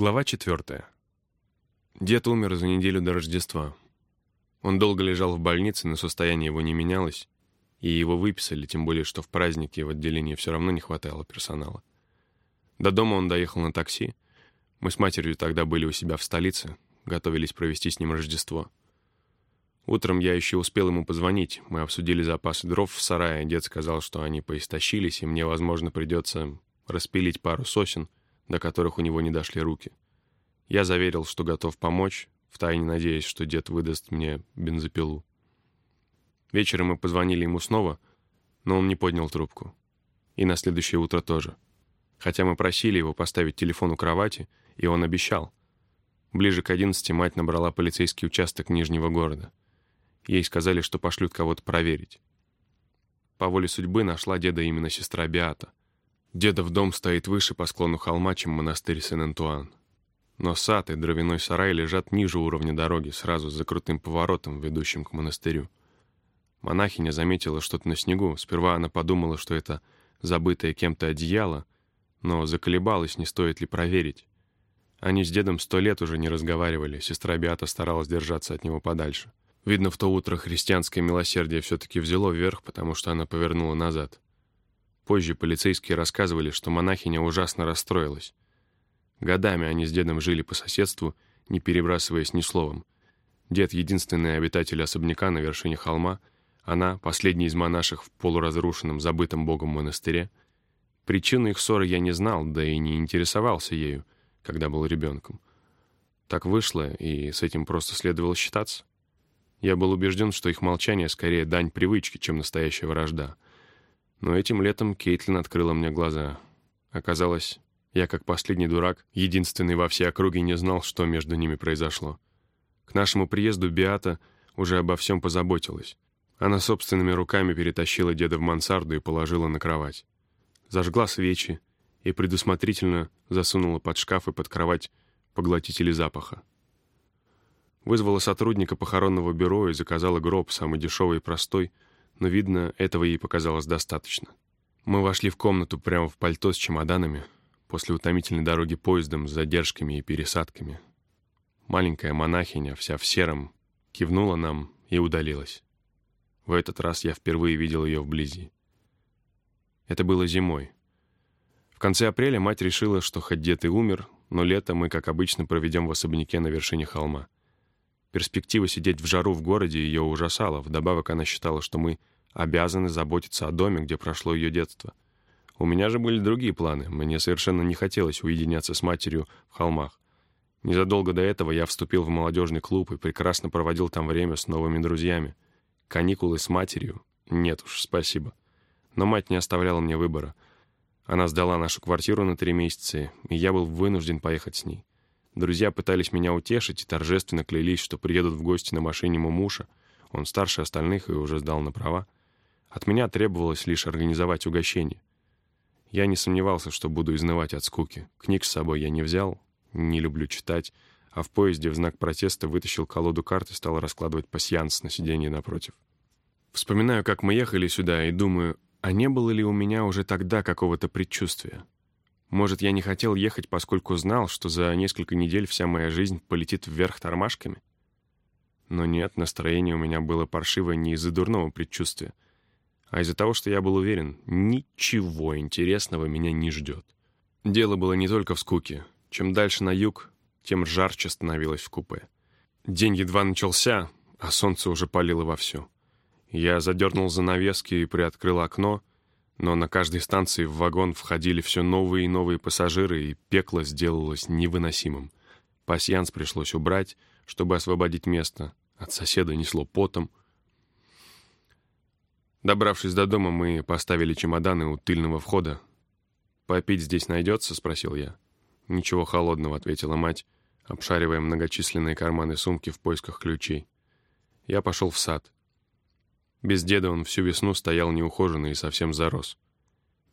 Глава четвертая. Дед умер за неделю до Рождества. Он долго лежал в больнице, но состояние его не менялось, и его выписали, тем более, что в празднике в отделении все равно не хватало персонала. До дома он доехал на такси. Мы с матерью тогда были у себя в столице, готовились провести с ним Рождество. Утром я еще успел ему позвонить. Мы обсудили запасы дров в сарае. Дед сказал, что они поистощились, и мне, возможно, придется распилить пару сосен — до которых у него не дошли руки. Я заверил, что готов помочь, втайне надеясь, что дед выдаст мне бензопилу. Вечером мы позвонили ему снова, но он не поднял трубку. И на следующее утро тоже. Хотя мы просили его поставить телефон у кровати, и он обещал. Ближе к одиннадцати мать набрала полицейский участок Нижнего города. Ей сказали, что пошлют кого-то проверить. По воле судьбы нашла деда именно сестра Биата. Дедов дом стоит выше по склону холма, чем монастырь Сен-Антуан. Но сад и дровяной сарай лежат ниже уровня дороги, сразу за крутым поворотом, ведущим к монастырю. Монахиня заметила что-то на снегу. Сперва она подумала, что это забытое кем-то одеяло, но заколебалась, не стоит ли проверить. Они с дедом сто лет уже не разговаривали, сестра Биата старалась держаться от него подальше. Видно, в то утро христианское милосердие все-таки взяло вверх, потому что она повернула назад. Позже полицейские рассказывали, что монахиня ужасно расстроилась. Годами они с дедом жили по соседству, не перебрасываясь ни словом. Дед — единственный обитатель особняка на вершине холма, она — последний из монашек в полуразрушенном, забытом богом монастыре. Причины их ссоры я не знал, да и не интересовался ею, когда был ребенком. Так вышло, и с этим просто следовало считаться. Я был убежден, что их молчание скорее дань привычки, чем настоящая вражда — но этим летом Кейтлин открыла мне глаза. Оказалось, я, как последний дурак, единственный во всей округе не знал, что между ними произошло. К нашему приезду Биата уже обо всем позаботилась. Она собственными руками перетащила деда в мансарду и положила на кровать. Зажгла свечи и предусмотрительно засунула под шкаф и под кровать поглотители запаха. Вызвала сотрудника похоронного бюро и заказала гроб, самый дешевый и простой — но, видно, этого ей показалось достаточно. Мы вошли в комнату прямо в пальто с чемоданами, после утомительной дороги поездом с задержками и пересадками. Маленькая монахиня, вся в сером, кивнула нам и удалилась. В этот раз я впервые видел ее вблизи. Это было зимой. В конце апреля мать решила, что хоть дед и умер, но лето мы, как обычно, проведем в особняке на вершине холма. Перспектива сидеть в жару в городе ее ужасала. Вдобавок она считала, что мы обязаны заботиться о доме, где прошло ее детство. У меня же были другие планы. Мне совершенно не хотелось уединяться с матерью в холмах. Незадолго до этого я вступил в молодежный клуб и прекрасно проводил там время с новыми друзьями. Каникулы с матерью? Нет уж, спасибо. Но мать не оставляла мне выбора. Она сдала нашу квартиру на три месяца, и я был вынужден поехать с ней. Друзья пытались меня утешить и торжественно клялись, что приедут в гости на машине Мумуша. Он старше остальных и уже сдал на права. От меня требовалось лишь организовать угощение. Я не сомневался, что буду изнывать от скуки. Книг с собой я не взял, не люблю читать, а в поезде в знак протеста вытащил колоду карт и стал раскладывать пасьянс на сиденье напротив. Вспоминаю, как мы ехали сюда, и думаю, а не было ли у меня уже тогда какого-то предчувствия? Может, я не хотел ехать, поскольку знал, что за несколько недель вся моя жизнь полетит вверх тормашками? Но нет, настроение у меня было паршивое не из-за дурного предчувствия, а из-за того, что я был уверен, ничего интересного меня не ждет. Дело было не только в скуке. Чем дальше на юг, тем жарче становилось в купе. День едва начался, а солнце уже палило вовсю. Я задернул занавески и приоткрыл окно, но на каждой станции в вагон входили все новые и новые пассажиры, и пекло сделалось невыносимым. Пасьянс пришлось убрать, чтобы освободить место. От соседа несло потом. Добравшись до дома, мы поставили чемоданы у тыльного входа. «Попить здесь найдется?» — спросил я. «Ничего холодного», — ответила мать, обшаривая многочисленные карманы сумки в поисках ключей. Я пошел в сад. Без деда он всю весну стоял неухоженный и совсем зарос.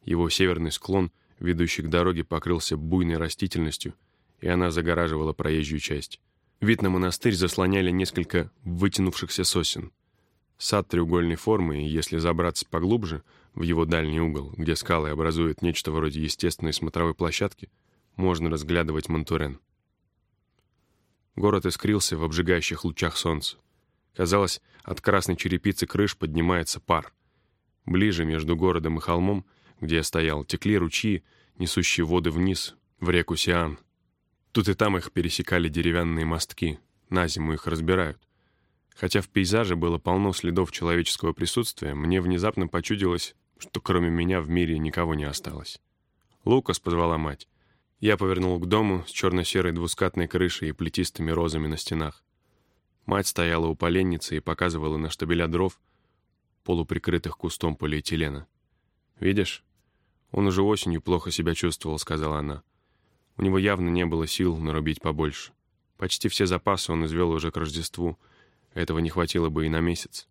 Его северный склон, ведущий к дороге, покрылся буйной растительностью, и она загораживала проезжую часть. Вид на монастырь заслоняли несколько вытянувшихся сосен. Сад треугольной формы, и если забраться поглубже, в его дальний угол, где скалы образуют нечто вроде естественной смотровой площадки, можно разглядывать Монтурен. Город искрился в обжигающих лучах солнца. Казалось, от красной черепицы крыш поднимается пар. Ближе между городом и холмом, где я стоял, текли ручьи, несущие воды вниз, в реку Сиан. Тут и там их пересекали деревянные мостки. На зиму их разбирают. Хотя в пейзаже было полно следов человеческого присутствия, мне внезапно почудилось, что кроме меня в мире никого не осталось. «Лукас», — позвала мать. Я повернул к дому с черно-серой двускатной крышей и плетистыми розами на стенах. Мать стояла у поленницы и показывала на штабеля дров, полуприкрытых кустом полиэтилена. «Видишь? Он уже осенью плохо себя чувствовал», — сказала она. У него явно не было сил нарубить побольше. Почти все запасы он извел уже к Рождеству. Этого не хватило бы и на месяц.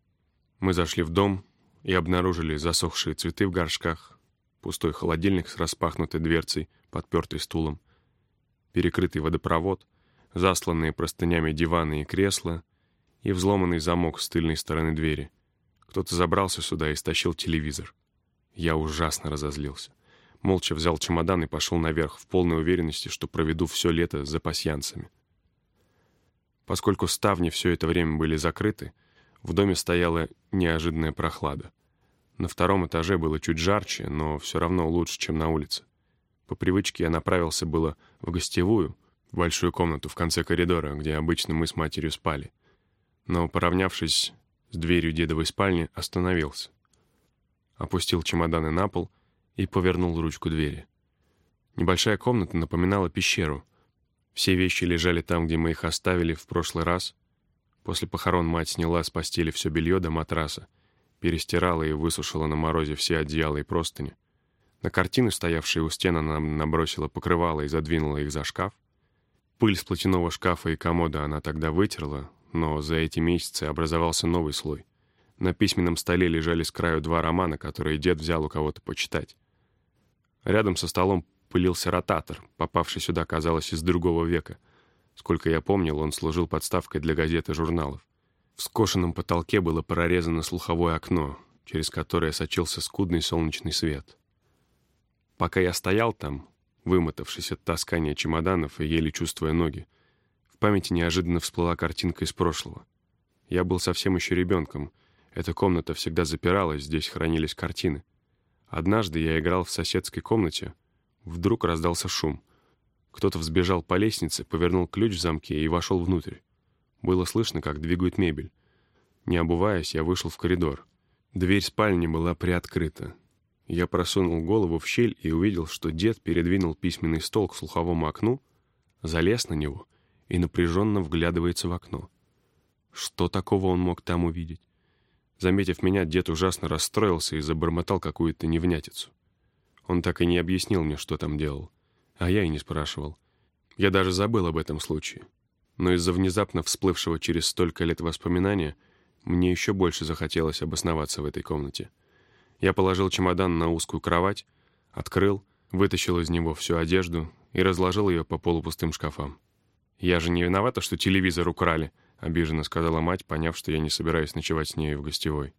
Мы зашли в дом и обнаружили засохшие цветы в горшках, пустой холодильник с распахнутой дверцей, подпертый стулом, перекрытый водопровод, засланные простынями диваны и кресла и взломанный замок с тыльной стороны двери. Кто-то забрался сюда и стащил телевизор. Я ужасно разозлился. Молча взял чемодан и пошел наверх, в полной уверенности, что проведу все лето за пасьянцами. Поскольку ставни все это время были закрыты, в доме стояла неожиданная прохлада. На втором этаже было чуть жарче, но все равно лучше, чем на улице. По привычке я направился было в гостевую, большую комнату в конце коридора, где обычно мы с матерью спали. Но, поравнявшись с дверью дедовой спальни, остановился. Опустил чемоданы на пол — и повернул ручку двери. Небольшая комната напоминала пещеру. Все вещи лежали там, где мы их оставили в прошлый раз. После похорон мать сняла с постели все белье до матраса, перестирала и высушила на морозе все одеяла и простыни. На картины, стоявшие у стены, она набросила покрывало и задвинула их за шкаф. Пыль с платяного шкафа и комода она тогда вытерла, но за эти месяцы образовался новый слой. На письменном столе лежали с краю два романа, которые дед взял у кого-то почитать. Рядом со столом пылился ротатор, попавший сюда, казалось, из другого века. Сколько я помнил, он служил подставкой для газет и журналов. В скошенном потолке было прорезано слуховое окно, через которое сочился скудный солнечный свет. Пока я стоял там, вымотавшись от таскания чемоданов и еле чувствуя ноги, в памяти неожиданно всплыла картинка из прошлого. Я был совсем еще ребенком. Эта комната всегда запиралась, здесь хранились картины. Однажды я играл в соседской комнате. Вдруг раздался шум. Кто-то взбежал по лестнице, повернул ключ в замке и вошел внутрь. Было слышно, как двигают мебель. Не обуваясь, я вышел в коридор. Дверь спальни была приоткрыта. Я просунул голову в щель и увидел, что дед передвинул письменный стол к слуховому окну, залез на него и напряженно вглядывается в окно. Что такого он мог там увидеть? Заметив меня, дед ужасно расстроился и забормотал какую-то невнятицу. Он так и не объяснил мне, что там делал. А я и не спрашивал. Я даже забыл об этом случае. Но из-за внезапно всплывшего через столько лет воспоминания мне еще больше захотелось обосноваться в этой комнате. Я положил чемодан на узкую кровать, открыл, вытащил из него всю одежду и разложил ее по полупустым шкафам. «Я же не виновата, что телевизор украли», — обиженно сказала мать, поняв, что я не собираюсь ночевать с ней в гостевой.